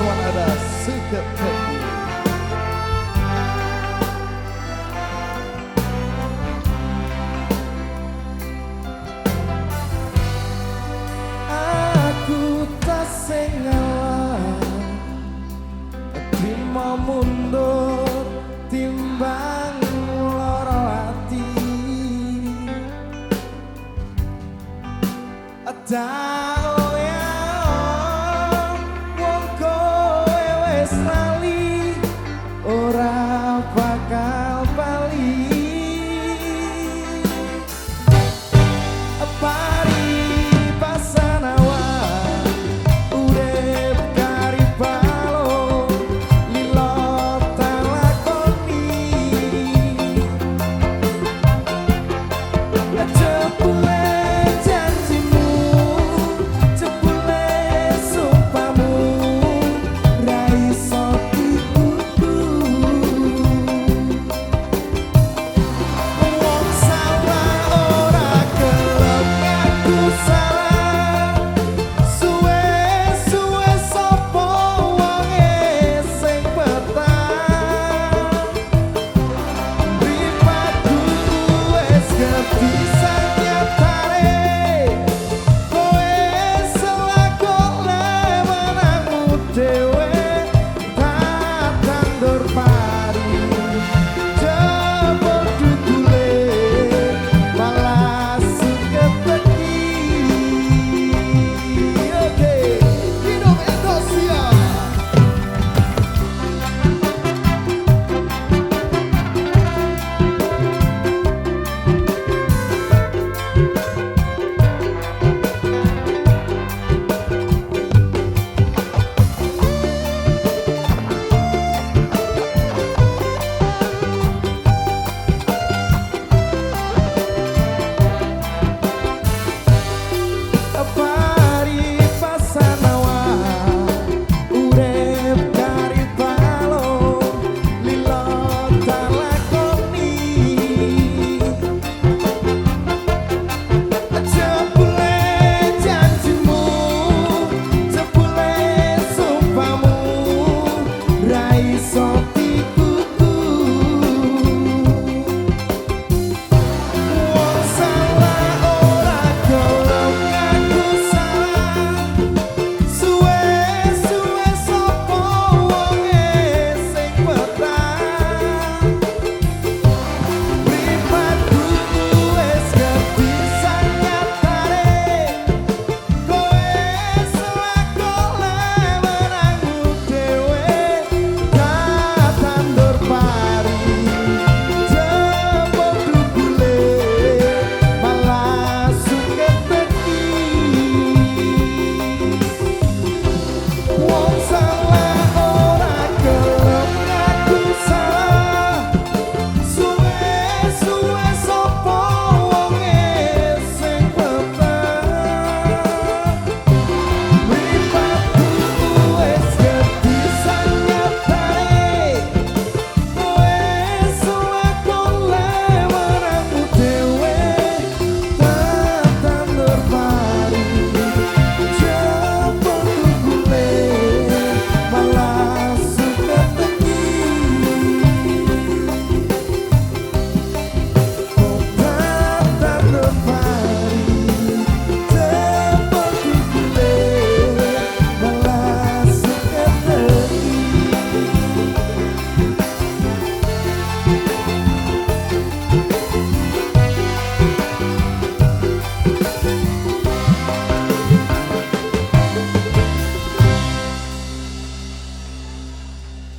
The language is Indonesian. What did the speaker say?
Tuhan ada Suket Tebu Aku tak sengalah Timo mundur timbang loro hati. Tak